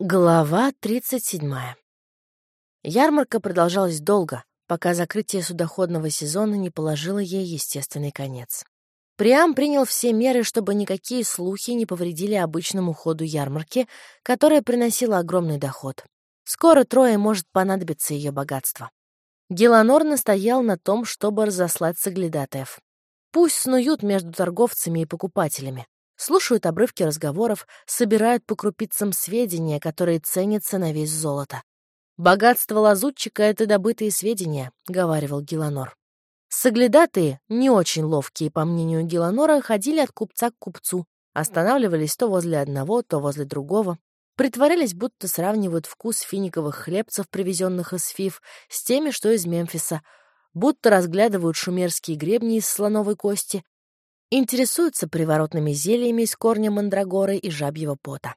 Глава 37. Ярмарка продолжалась долго, пока закрытие судоходного сезона не положило ей естественный конец. Приам принял все меры, чтобы никакие слухи не повредили обычному ходу ярмарки, которая приносила огромный доход. Скоро Трое может понадобиться ее богатство. Геланор настоял на том, чтобы разослать соглядатаев. Пусть снуют между торговцами и покупателями слушают обрывки разговоров, собирают по крупицам сведения, которые ценятся на весь золото. «Богатство лазутчика — это добытые сведения», — говаривал Геланор. Соглядатые, не очень ловкие, по мнению Геланора, ходили от купца к купцу, останавливались то возле одного, то возле другого, притворялись, будто сравнивают вкус финиковых хлебцев, привезенных из Фив, с теми, что из Мемфиса, будто разглядывают шумерские гребни из слоновой кости, интересуются приворотными зельями из корня мандрагоры и жабьего пота.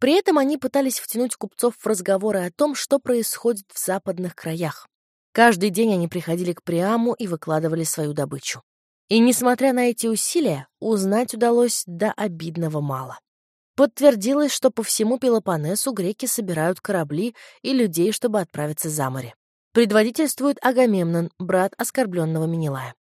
При этом они пытались втянуть купцов в разговоры о том, что происходит в западных краях. Каждый день они приходили к Приаму и выкладывали свою добычу. И, несмотря на эти усилия, узнать удалось до обидного мало. Подтвердилось, что по всему Пелопоннесу греки собирают корабли и людей, чтобы отправиться за море. Предводительствует Агамемнон, брат оскорбленного Менелая.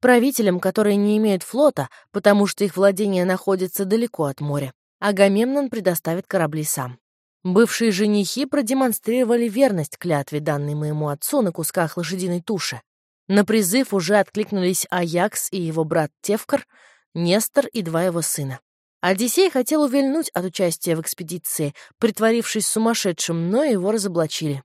Правителям, которые не имеют флота, потому что их владения находятся далеко от моря, Агамемнон предоставит корабли сам. Бывшие женихи продемонстрировали верность клятве, данной моему отцу на кусках лошадиной туши. На призыв уже откликнулись Аякс и его брат Тевкар, Нестор и два его сына. Одиссей хотел увильнуть от участия в экспедиции, притворившись сумасшедшим, но его разоблачили.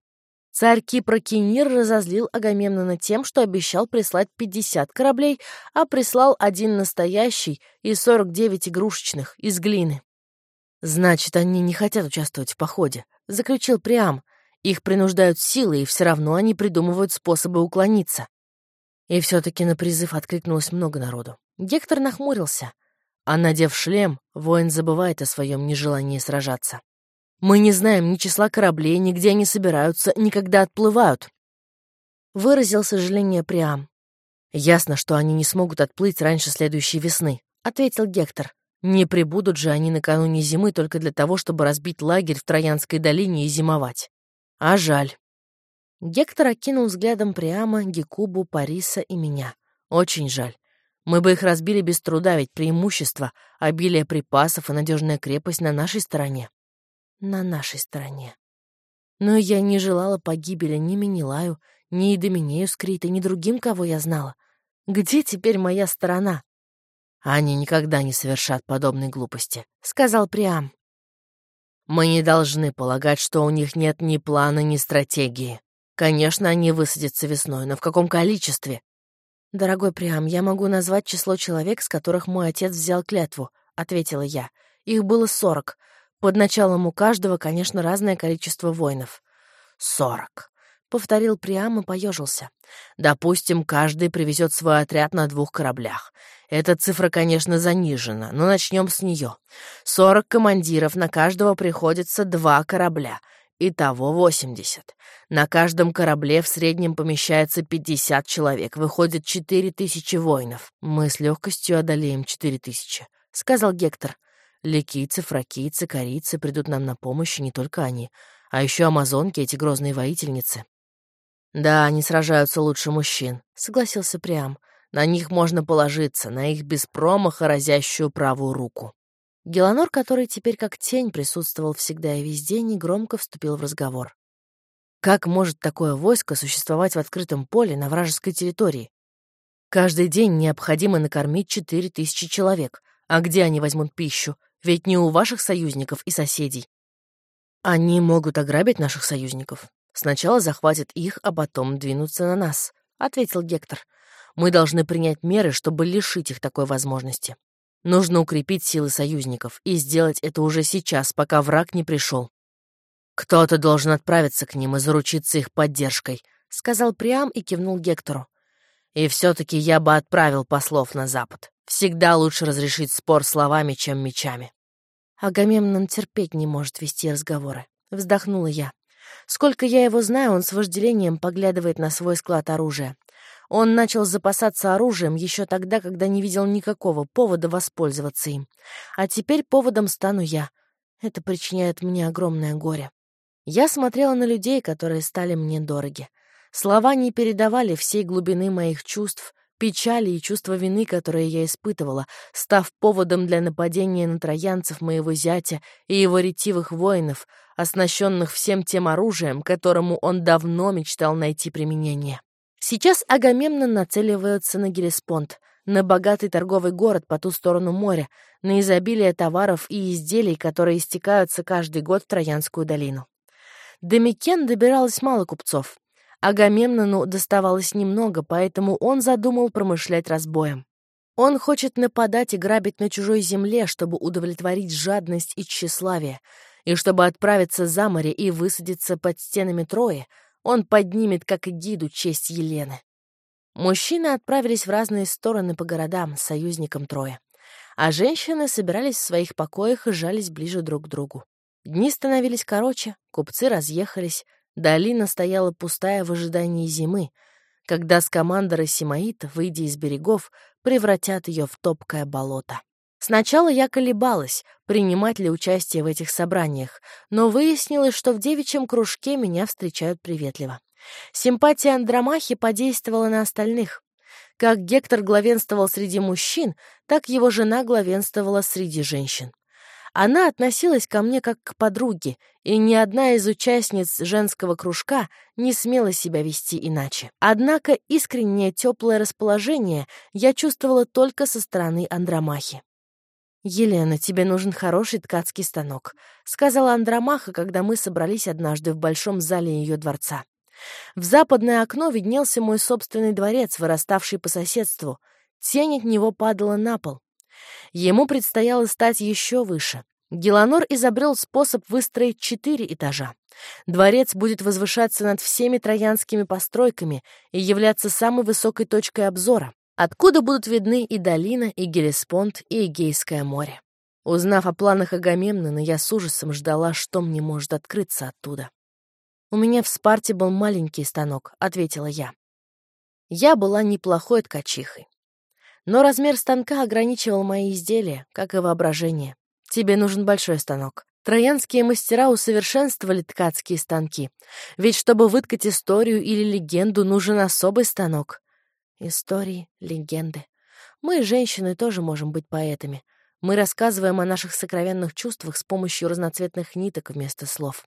Царь Кипра разозлил Агамемнона тем, что обещал прислать 50 кораблей, а прислал один настоящий и 49 игрушечных из глины. «Значит, они не хотят участвовать в походе», — заключил Приам. «Их принуждают силы, и все равно они придумывают способы уклониться». И все-таки на призыв откликнулось много народу. Гектор нахмурился. А надев шлем, воин забывает о своем нежелании сражаться. Мы не знаем ни числа кораблей, нигде они собираются, никогда отплывают. Выразил сожаление Приам. Ясно, что они не смогут отплыть раньше следующей весны, ответил Гектор. Не прибудут же они накануне зимы только для того, чтобы разбить лагерь в Троянской долине и зимовать. А жаль. Гектор окинул взглядом Приама, Гекубу, Париса и меня. Очень жаль. Мы бы их разбили без труда, ведь преимущество, обилие припасов и надежная крепость на нашей стороне на нашей стороне. Но я не желала погибели ни Менелаю, ни Идоминею с Критой, ни другим, кого я знала. Где теперь моя сторона? Они никогда не совершат подобной глупости, — сказал Приам. Мы не должны полагать, что у них нет ни плана, ни стратегии. Конечно, они высадятся весной, но в каком количестве? Дорогой Приам, я могу назвать число человек, с которых мой отец взял клятву, — ответила я. Их было сорок. Под началом у каждого, конечно, разное количество воинов. «Сорок», — повторил Приам и поежился. «Допустим, каждый привезет свой отряд на двух кораблях. Эта цифра, конечно, занижена, но начнем с нее. Сорок командиров, на каждого приходится два корабля. Итого восемьдесят. На каждом корабле в среднем помещается пятьдесят человек. Выходит четыре тысячи воинов. Мы с легкостью одолеем четыре тысячи», — сказал Гектор. Ликийцы, фракийцы, корейцы придут нам на помощь, не только они, а еще амазонки, эти грозные воительницы. Да, они сражаются лучше мужчин, согласился Приам. На них можно положиться, на их без промаха разящую правую руку. Геланор, который теперь как тень присутствовал всегда и везде, негромко вступил в разговор. Как может такое войско существовать в открытом поле на вражеской территории? Каждый день необходимо накормить четыре тысячи человек. А где они возьмут пищу? Ведь не у ваших союзников и соседей. Они могут ограбить наших союзников. Сначала захватят их, а потом двинутся на нас, — ответил Гектор. Мы должны принять меры, чтобы лишить их такой возможности. Нужно укрепить силы союзников и сделать это уже сейчас, пока враг не пришел. Кто-то должен отправиться к ним и заручиться их поддержкой, — сказал Приам и кивнул Гектору. И все-таки я бы отправил послов на запад. Всегда лучше разрешить спор словами, чем мечами. Агамемнон терпеть не может вести разговоры. Вздохнула я. Сколько я его знаю, он с вожделением поглядывает на свой склад оружия. Он начал запасаться оружием еще тогда, когда не видел никакого повода воспользоваться им. А теперь поводом стану я. Это причиняет мне огромное горе. Я смотрела на людей, которые стали мне дороги. Слова не передавали всей глубины моих чувств, печали и чувства вины, которые я испытывала, став поводом для нападения на троянцев моего зятя и его ретивых воинов, оснащенных всем тем оружием, которому он давно мечтал найти применение. Сейчас Агамемнон нацеливается на Гелеспонд, на богатый торговый город по ту сторону моря, на изобилие товаров и изделий, которые истекаются каждый год в Троянскую долину. До Микен добиралось мало купцов. Агамемнону доставалось немного, поэтому он задумал промышлять разбоем. Он хочет нападать и грабить на чужой земле, чтобы удовлетворить жадность и тщеславие, и чтобы отправиться за море и высадиться под стенами Трои, он поднимет, как гиду, честь Елены. Мужчины отправились в разные стороны по городам с союзником Троя, а женщины собирались в своих покоях и жались ближе друг к другу. Дни становились короче, купцы разъехались, Долина стояла пустая в ожидании зимы, когда скамандеры Симаита, выйдя из берегов, превратят ее в топкое болото. Сначала я колебалась, принимать ли участие в этих собраниях, но выяснилось, что в девичьем кружке меня встречают приветливо. Симпатия Андромахи подействовала на остальных. Как Гектор главенствовал среди мужчин, так его жена главенствовала среди женщин. Она относилась ко мне как к подруге, и ни одна из участниц женского кружка не смела себя вести иначе. Однако искреннее теплое расположение я чувствовала только со стороны Андромахи. «Елена, тебе нужен хороший ткацкий станок», — сказала Андромаха, когда мы собрались однажды в большом зале ее дворца. В западное окно виднелся мой собственный дворец, выраставший по соседству. Тень от него падала на пол. Ему предстояло стать еще выше. Геланор изобрел способ выстроить четыре этажа. Дворец будет возвышаться над всеми троянскими постройками и являться самой высокой точкой обзора, откуда будут видны и долина, и Гелеспонд, и Эгейское море. Узнав о планах Агамемнона, я с ужасом ждала, что мне может открыться оттуда. «У меня в Спарте был маленький станок», — ответила я. Я была неплохой ткачихой. Но размер станка ограничивал мои изделия, как и воображение. Тебе нужен большой станок. Троянские мастера усовершенствовали ткацкие станки. Ведь чтобы выткать историю или легенду, нужен особый станок. Истории, легенды. Мы, женщины, тоже можем быть поэтами. Мы рассказываем о наших сокровенных чувствах с помощью разноцветных ниток вместо слов.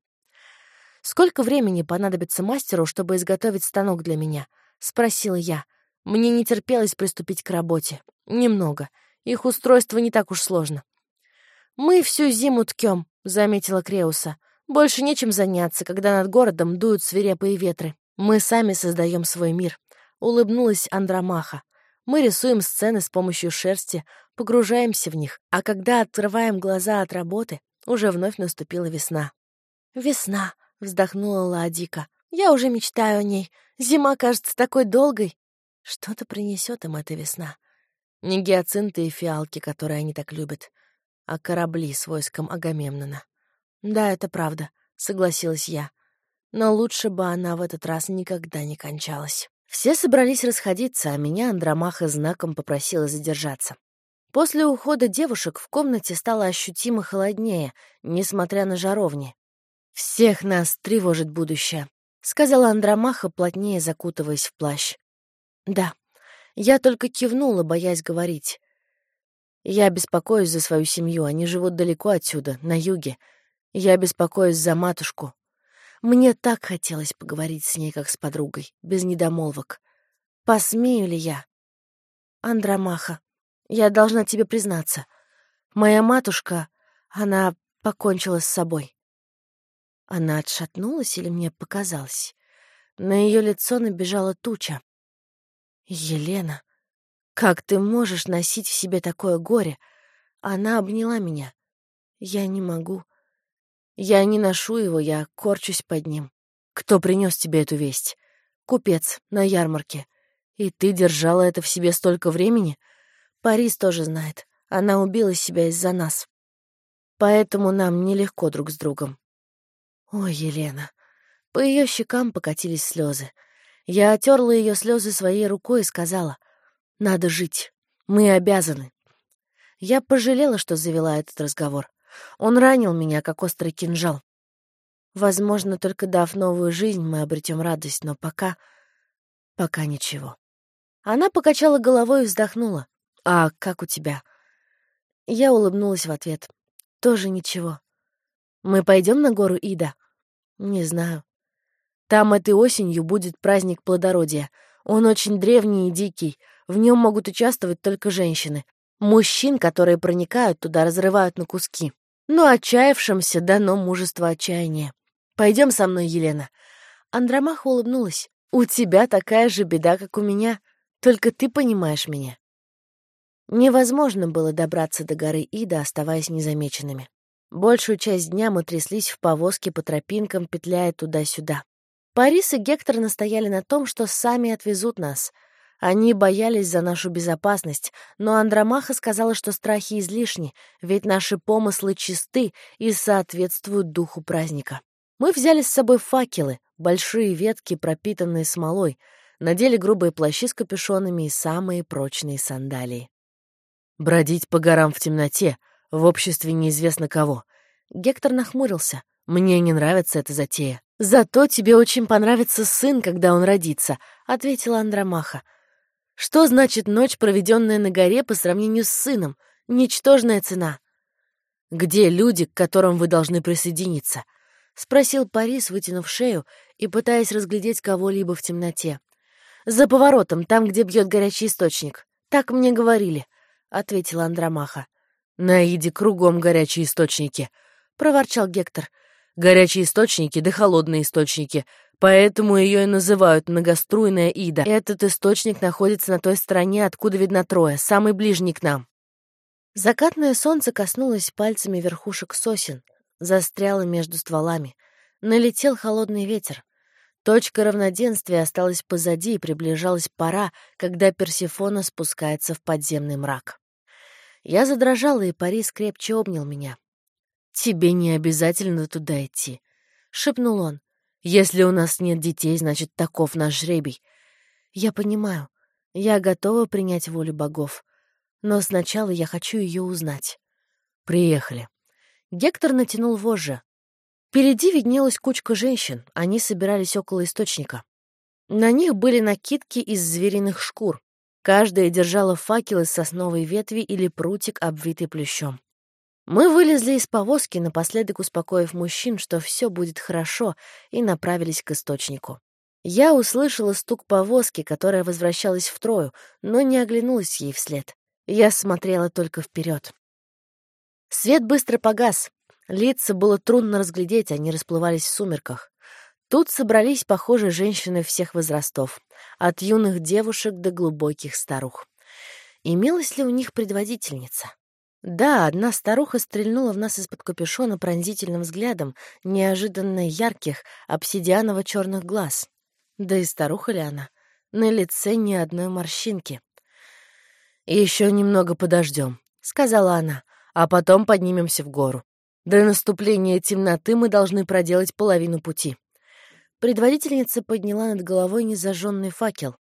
«Сколько времени понадобится мастеру, чтобы изготовить станок для меня?» — спросила я. Мне не терпелось приступить к работе. Немного. Их устройство не так уж сложно. «Мы всю зиму ткем», — заметила Креуса. «Больше нечем заняться, когда над городом дуют свирепые ветры. Мы сами создаем свой мир», — улыбнулась Андромаха. «Мы рисуем сцены с помощью шерсти, погружаемся в них, а когда открываем глаза от работы, уже вновь наступила весна». «Весна», — вздохнула Ладика. «Я уже мечтаю о ней. Зима кажется такой долгой. Что-то принесет им эта весна. Не гиацинты и фиалки, которые они так любят, а корабли с войском Агамемнона. Да, это правда, согласилась я. Но лучше бы она в этот раз никогда не кончалась. Все собрались расходиться, а меня Андромаха знаком попросила задержаться. После ухода девушек в комнате стало ощутимо холоднее, несмотря на жаровни. «Всех нас тревожит будущее», — сказала Андромаха, плотнее закутываясь в плащ. Да, я только кивнула, боясь говорить. Я беспокоюсь за свою семью, они живут далеко отсюда, на юге. Я беспокоюсь за матушку. Мне так хотелось поговорить с ней, как с подругой, без недомолвок. Посмею ли я? Андромаха, я должна тебе признаться. Моя матушка, она покончила с собой. Она отшатнулась или мне показалось? На ее лицо набежала туча. «Елена, как ты можешь носить в себе такое горе?» Она обняла меня. «Я не могу. Я не ношу его, я корчусь под ним. Кто принес тебе эту весть? Купец на ярмарке. И ты держала это в себе столько времени? Парис тоже знает. Она убила себя из-за нас. Поэтому нам нелегко друг с другом. Ой, Елена. По ее щекам покатились слезы. Я отерла ее слезы своей рукой и сказала, «Надо жить. Мы обязаны». Я пожалела, что завела этот разговор. Он ранил меня, как острый кинжал. Возможно, только дав новую жизнь, мы обретем радость, но пока... пока ничего. Она покачала головой и вздохнула. «А как у тебя?» Я улыбнулась в ответ. «Тоже ничего. Мы пойдем на гору Ида?» «Не знаю. Там этой осенью будет праздник плодородия. Он очень древний и дикий. В нем могут участвовать только женщины. Мужчин, которые проникают туда, разрывают на куски. Но отчаявшимся дано мужество отчаяния. Пойдем со мной, Елена». Андромаха улыбнулась. «У тебя такая же беда, как у меня. Только ты понимаешь меня». Невозможно было добраться до горы Ида, оставаясь незамеченными. Большую часть дня мы тряслись в повозке по тропинкам, петляя туда-сюда. Парис и Гектор настояли на том, что сами отвезут нас. Они боялись за нашу безопасность, но Андромаха сказала, что страхи излишни, ведь наши помыслы чисты и соответствуют духу праздника. Мы взяли с собой факелы, большие ветки, пропитанные смолой, надели грубые плащи с капюшонами и самые прочные сандалии. «Бродить по горам в темноте, в обществе неизвестно кого». Гектор нахмурился. «Мне не нравится эта затея». «Зато тебе очень понравится сын, когда он родится», — ответила Андромаха. «Что значит ночь, проведенная на горе по сравнению с сыном? Ничтожная цена». «Где люди, к которым вы должны присоединиться?» — спросил Парис, вытянув шею и пытаясь разглядеть кого-либо в темноте. «За поворотом, там, где бьет горячий источник. Так мне говорили», — ответила Андромаха. «На Иде кругом горячие источники», — проворчал Гектор. «Горячие источники да холодные источники, поэтому ее и называют многоструйная Ида. Этот источник находится на той стороне, откуда видно Троя, самый ближний к нам». Закатное солнце коснулось пальцами верхушек сосен — застряла между стволами. Налетел холодный ветер. Точка равноденствия осталась позади, и приближалась пора, когда Персифона спускается в подземный мрак. Я задрожала, и Парис крепче обнял меня. «Тебе не обязательно туда идти», — шепнул он. «Если у нас нет детей, значит, таков наш жребий. Я понимаю, я готова принять волю богов, но сначала я хочу ее узнать. Приехали». Гектор натянул вожжи. Впереди виднелась кучка женщин, они собирались около источника. На них были накидки из звериных шкур. Каждая держала факел из сосновой ветви или прутик, обвитый плющом. Мы вылезли из повозки, напоследок успокоив мужчин, что все будет хорошо, и направились к источнику. Я услышала стук повозки, которая возвращалась в Трою, но не оглянулась ей вслед. Я смотрела только вперед. Свет быстро погас. Лица было трудно разглядеть, они расплывались в сумерках. Тут собрались, похоже, женщины всех возрастов, от юных девушек до глубоких старух. Имелась ли у них предводительница? Да, одна старуха стрельнула в нас из-под капюшона пронзительным взглядом, неожиданно ярких, обсидианово-черных глаз. Да и старуха ли она? На лице ни одной морщинки. «Еще немного подождем», — сказала она а потом поднимемся в гору. До наступления темноты мы должны проделать половину пути. Предводительница подняла над головой незажженный факел.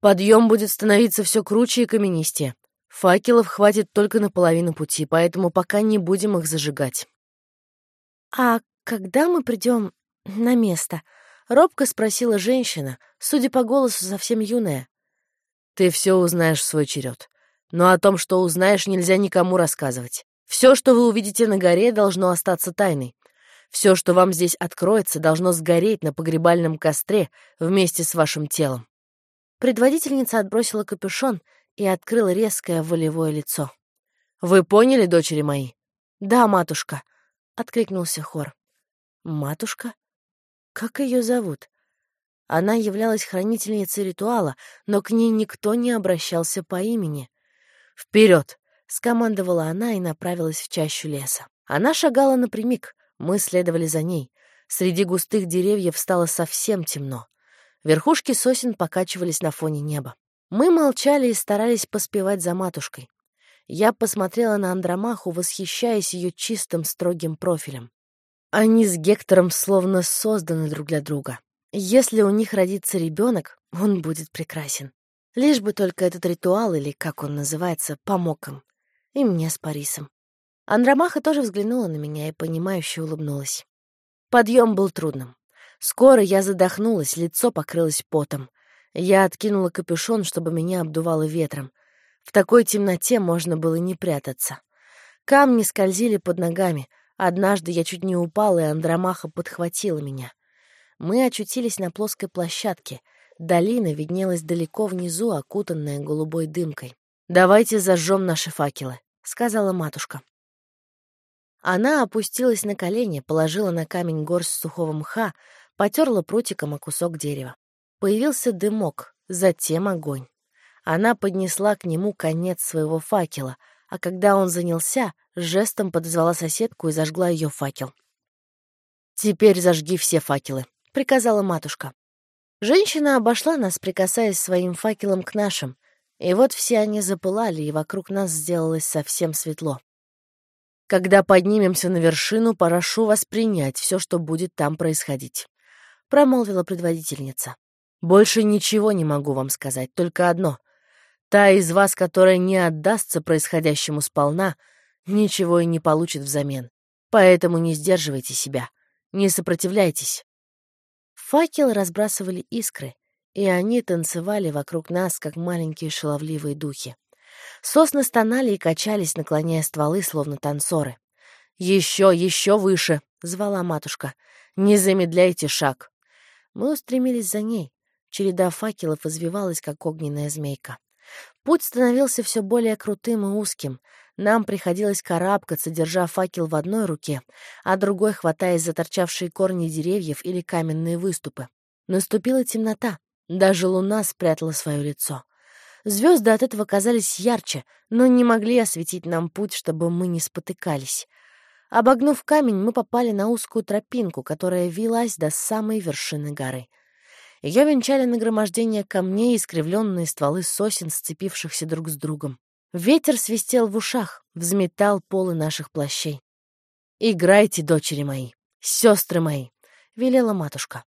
Подъем будет становиться все круче и каменистее. Факелов хватит только на половину пути, поэтому пока не будем их зажигать. «А когда мы придем на место?» — робко спросила женщина, судя по голосу, совсем юная. «Ты все узнаешь в свой черед. Но о том, что узнаешь, нельзя никому рассказывать. Все, что вы увидите на горе, должно остаться тайной. Все, что вам здесь откроется, должно сгореть на погребальном костре вместе с вашим телом. Предводительница отбросила капюшон и открыла резкое волевое лицо. «Вы поняли, дочери мои?» «Да, матушка», — откликнулся хор. «Матушка? Как ее зовут?» Она являлась хранительницей ритуала, но к ней никто не обращался по имени. «Вперед!» — скомандовала она и направилась в чащу леса. Она шагала напрямик, мы следовали за ней. Среди густых деревьев стало совсем темно. Верхушки сосен покачивались на фоне неба. Мы молчали и старались поспевать за матушкой. Я посмотрела на Андромаху, восхищаясь ее чистым, строгим профилем. Они с Гектором словно созданы друг для друга. Если у них родится ребенок, он будет прекрасен. Лишь бы только этот ритуал, или как он называется, помог им. И мне с Парисом. Андромаха тоже взглянула на меня и, понимающе улыбнулась. Подъем был трудным. Скоро я задохнулась, лицо покрылось потом. Я откинула капюшон, чтобы меня обдувало ветром. В такой темноте можно было не прятаться. Камни скользили под ногами. Однажды я чуть не упала, и Андромаха подхватила меня. Мы очутились на плоской площадке. Долина виднелась далеко внизу, окутанная голубой дымкой. «Давайте зажжем наши факелы», — сказала матушка. Она опустилась на колени, положила на камень горсть сухого мха, потерла прутиком о кусок дерева. Появился дымок, затем огонь. Она поднесла к нему конец своего факела, а когда он занялся, жестом подозвала соседку и зажгла ее факел. «Теперь зажги все факелы», — приказала матушка. Женщина обошла нас, прикасаясь своим факелом к нашим, и вот все они запылали, и вокруг нас сделалось совсем светло. Когда поднимемся на вершину, порошу вас принять все, что будет там происходить», — промолвила предводительница. «Больше ничего не могу вам сказать, только одно. Та из вас, которая не отдастся происходящему сполна, ничего и не получит взамен. Поэтому не сдерживайте себя, не сопротивляйтесь». Факелы разбрасывали искры, и они танцевали вокруг нас, как маленькие шаловливые духи. Сосны стонали и качались, наклоняя стволы, словно танцоры. «Еще, еще выше!» — звала матушка. «Не замедляйте шаг!» Мы устремились за ней. Череда факелов извивалась, как огненная змейка. Путь становился все более крутым и узким. Нам приходилось карабкаться, держа факел в одной руке, а другой хватаясь за торчавшие корни деревьев или каменные выступы. Наступила темнота. Даже луна спрятала свое лицо. Звезды от этого казались ярче, но не могли осветить нам путь, чтобы мы не спотыкались. Обогнув камень, мы попали на узкую тропинку, которая вилась до самой вершины горы. Ее венчали нагромождение камней и искривленные стволы сосен, сцепившихся друг с другом. Ветер свистел в ушах, взметал полы наших плащей. «Играйте, дочери мои, сестры мои!» — велела матушка.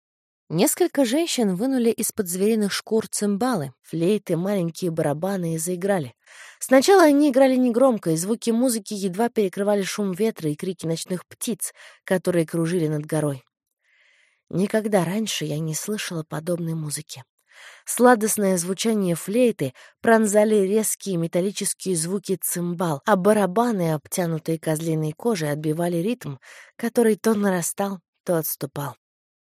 Несколько женщин вынули из-под звериных шкур цимбалы, флейты, маленькие барабаны и заиграли. Сначала они играли негромко, и звуки музыки едва перекрывали шум ветра и крики ночных птиц, которые кружили над горой. Никогда раньше я не слышала подобной музыки. Сладостное звучание флейты пронзали резкие металлические звуки цимбал, а барабаны, обтянутые козлиной кожей, отбивали ритм, который то нарастал, то отступал.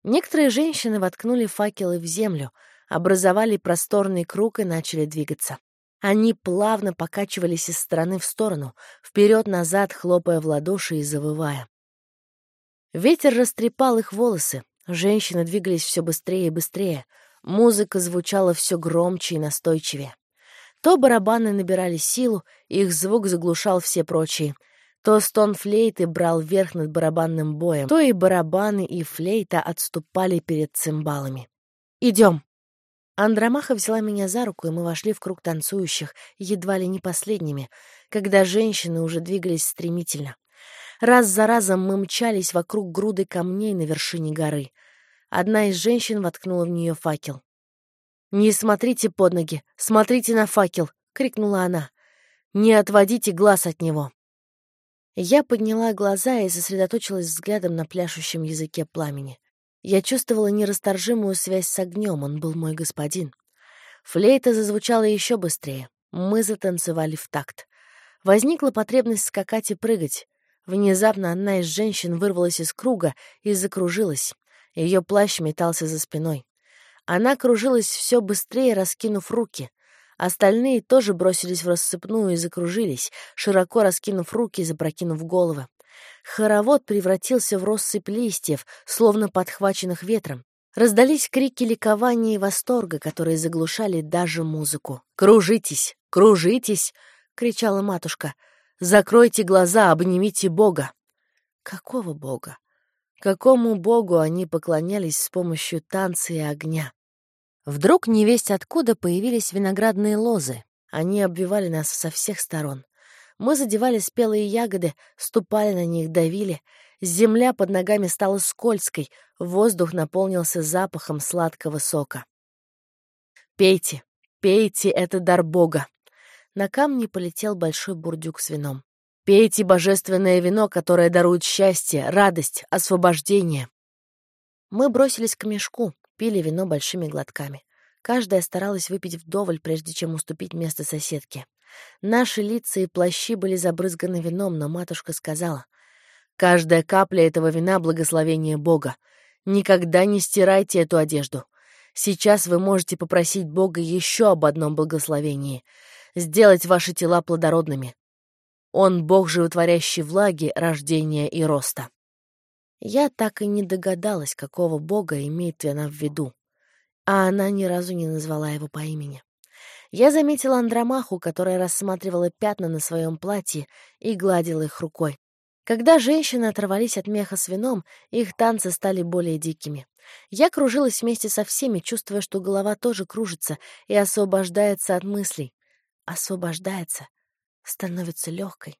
Некоторые женщины воткнули факелы в землю, образовали просторный круг и начали двигаться. Они плавно покачивались из стороны в сторону, вперед-назад, хлопая в ладоши и завывая. Ветер растрепал их волосы, женщины двигались все быстрее и быстрее, музыка звучала все громче и настойчивее. То барабаны набирали силу, их звук заглушал все прочие — то стон флейты брал верх над барабанным боем, то и барабаны, и флейта отступали перед цимбалами. «Идем!» Андромаха взяла меня за руку, и мы вошли в круг танцующих, едва ли не последними, когда женщины уже двигались стремительно. Раз за разом мы мчались вокруг груды камней на вершине горы. Одна из женщин воткнула в нее факел. «Не смотрите под ноги, смотрите на факел!» — крикнула она. «Не отводите глаз от него!» Я подняла глаза и сосредоточилась взглядом на пляшущем языке пламени. Я чувствовала нерасторжимую связь с огнем, он был мой господин. Флейта зазвучала еще быстрее. Мы затанцевали в такт. Возникла потребность скакать и прыгать. Внезапно одна из женщин вырвалась из круга и закружилась. Ее плащ метался за спиной. Она кружилась все быстрее, раскинув руки. Остальные тоже бросились в рассыпную и закружились, широко раскинув руки и запрокинув головы. Хоровод превратился в россыпь листьев, словно подхваченных ветром. Раздались крики ликования и восторга, которые заглушали даже музыку. «Кружитесь! Кружитесь!» — кричала матушка. «Закройте глаза, обнимите Бога!» Какого Бога? Какому Богу они поклонялись с помощью танца и огня? Вдруг невесть откуда появились виноградные лозы. Они обвивали нас со всех сторон. Мы задевали спелые ягоды, ступали на них, давили. Земля под ногами стала скользкой, воздух наполнился запахом сладкого сока. «Пейте, пейте, это дар Бога!» На камне полетел большой бурдюк с вином. Пейте божественное вино, которое дарует счастье, радость, освобождение. Мы бросились к мешку, пили вино большими глотками. Каждая старалась выпить вдоволь, прежде чем уступить место соседке. Наши лица и плащи были забрызганы вином, но матушка сказала, «Каждая капля этого вина — благословение Бога. Никогда не стирайте эту одежду. Сейчас вы можете попросить Бога еще об одном благословении — сделать ваши тела плодородными. Он — Бог животворящий влаги, рождения и роста». Я так и не догадалась, какого Бога имеет она в виду, а она ни разу не назвала его по имени. Я заметила Андромаху, которая рассматривала пятна на своем платье и гладила их рукой. Когда женщины оторвались от меха с вином, их танцы стали более дикими. Я кружилась вместе со всеми, чувствуя, что голова тоже кружится и освобождается от мыслей. Освобождается, становится легкой.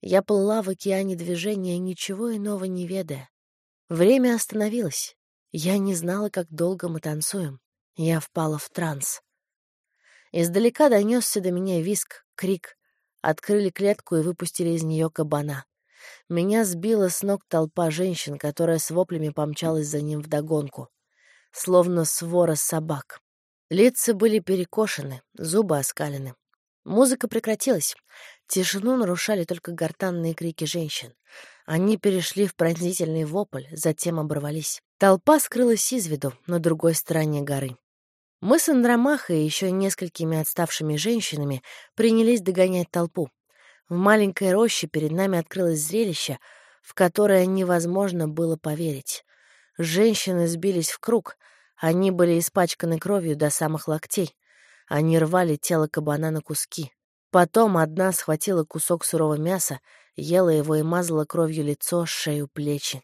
Я плыла в океане движения, ничего иного не ведая. Время остановилось. Я не знала, как долго мы танцуем. Я впала в транс. Издалека донесся до меня виск, крик. Открыли клетку и выпустили из нее кабана. Меня сбила с ног толпа женщин, которая с воплями помчалась за ним вдогонку. Словно свора собак. Лица были перекошены, зубы оскалены. Музыка прекратилась. Тишину нарушали только гортанные крики женщин. Они перешли в пронзительный вопль, затем оборвались. Толпа скрылась из виду на другой стороне горы. Мы с Андромахой и еще несколькими отставшими женщинами принялись догонять толпу. В маленькой роще перед нами открылось зрелище, в которое невозможно было поверить. Женщины сбились в круг, они были испачканы кровью до самых локтей. Они рвали тело кабана на куски. Потом одна схватила кусок сырого мяса, ела его и мазала кровью лицо, шею, плечи.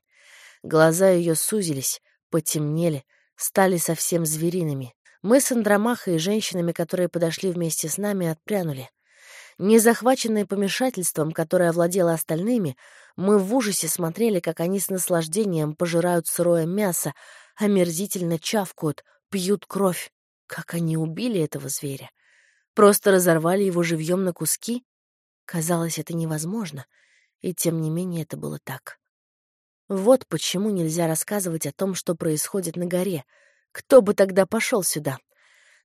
Глаза ее сузились, потемнели, стали совсем звериными. Мы с Андромахой и женщинами, которые подошли вместе с нами, отпрянули. Не захваченные помешательством, которое овладело остальными, мы в ужасе смотрели, как они с наслаждением пожирают сырое мясо, омерзительно чавкают, пьют кровь. Как они убили этого зверя? Просто разорвали его живьем на куски? Казалось, это невозможно, и тем не менее это было так. Вот почему нельзя рассказывать о том, что происходит на горе. Кто бы тогда пошел сюда?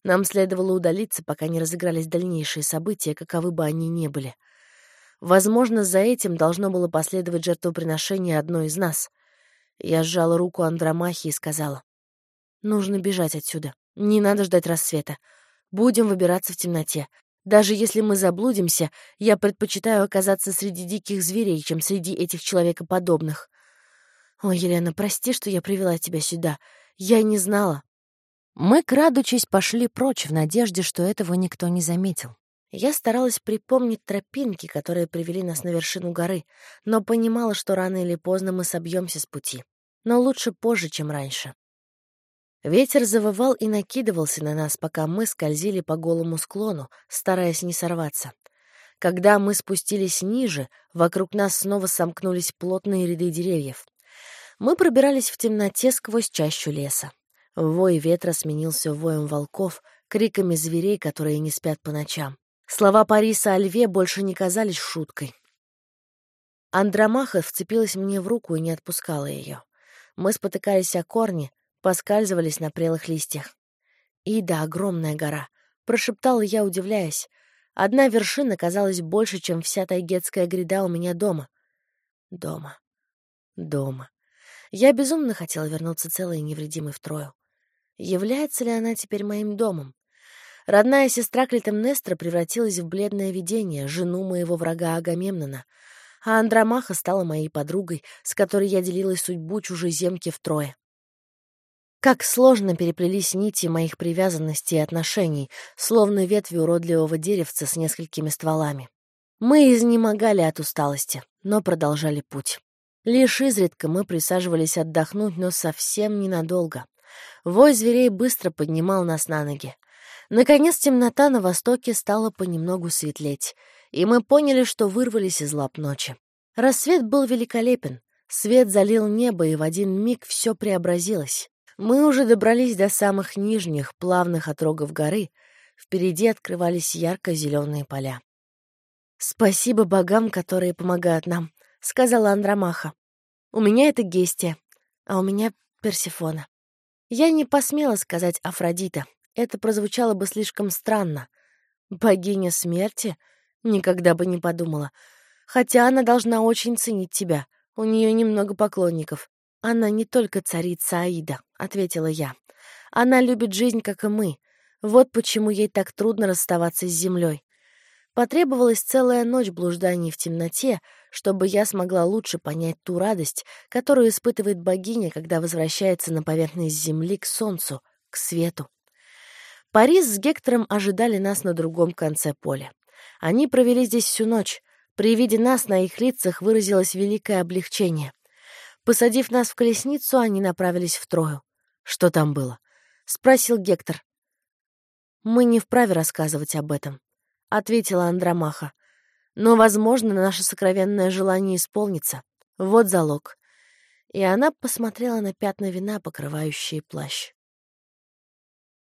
Нам следовало удалиться, пока не разыгрались дальнейшие события, каковы бы они ни были. Возможно, за этим должно было последовать жертвоприношение одной из нас. Я сжала руку Андромахи и сказала. «Нужно бежать отсюда. Не надо ждать рассвета. Будем выбираться в темноте. Даже если мы заблудимся, я предпочитаю оказаться среди диких зверей, чем среди этих человекоподобных. Ой, Елена, прости, что я привела тебя сюда. Я не знала. Мы, крадучись, пошли прочь в надежде, что этого никто не заметил. Я старалась припомнить тропинки, которые привели нас на вершину горы, но понимала, что рано или поздно мы собьемся с пути. Но лучше позже, чем раньше. Ветер завывал и накидывался на нас, пока мы скользили по голому склону, стараясь не сорваться. Когда мы спустились ниже, вокруг нас снова сомкнулись плотные ряды деревьев. Мы пробирались в темноте сквозь чащу леса. Вой ветра сменился воем волков, криками зверей, которые не спят по ночам. Слова Париса о льве больше не казались шуткой. Андромаха вцепилась мне в руку и не отпускала ее. Мы спотыкались о корни, поскальзывались на прелых листьях. «Ида, огромная гора!» — прошептала я, удивляясь. Одна вершина казалась больше, чем вся тайгетская гряда у меня дома. Дома. Дома. Я безумно хотела вернуться целой и невредимой в. Является ли она теперь моим домом? Родная сестра Клитемнестра превратилась в бледное видение, жену моего врага Агамемнона, а Андромаха стала моей подругой, с которой я делилась судьбу чужеземки втрое. Как сложно переплелись нити моих привязанностей и отношений, словно ветви уродливого деревца с несколькими стволами. Мы изнемогали от усталости, но продолжали путь. Лишь изредка мы присаживались отдохнуть, но совсем ненадолго. Вой зверей быстро поднимал нас на ноги. Наконец темнота на востоке стала понемногу светлеть, и мы поняли, что вырвались из лап ночи. Рассвет был великолепен. Свет залил небо, и в один миг все преобразилось. Мы уже добрались до самых нижних, плавных отрогов горы. Впереди открывались ярко-зеленые поля. «Спасибо богам, которые помогают нам», — сказала Андромаха. «У меня это Гестия, а у меня Персифона». Я не посмела сказать Афродита. Это прозвучало бы слишком странно. Богиня смерти? Никогда бы не подумала. Хотя она должна очень ценить тебя. У нее немного поклонников. Она не только царица Аида, — ответила я. Она любит жизнь, как и мы. Вот почему ей так трудно расставаться с землей. Потребовалась целая ночь блужданий в темноте, чтобы я смогла лучше понять ту радость, которую испытывает богиня, когда возвращается на поверхность земли к солнцу, к свету. Парис с Гектором ожидали нас на другом конце поля. Они провели здесь всю ночь. При виде нас на их лицах выразилось великое облегчение. Посадив нас в колесницу, они направились в Трою. «Что там было?» — спросил Гектор. «Мы не вправе рассказывать об этом», — ответила Андромаха. «Но, возможно, наше сокровенное желание исполнится. Вот залог». И она посмотрела на пятна вина, покрывающие плащ.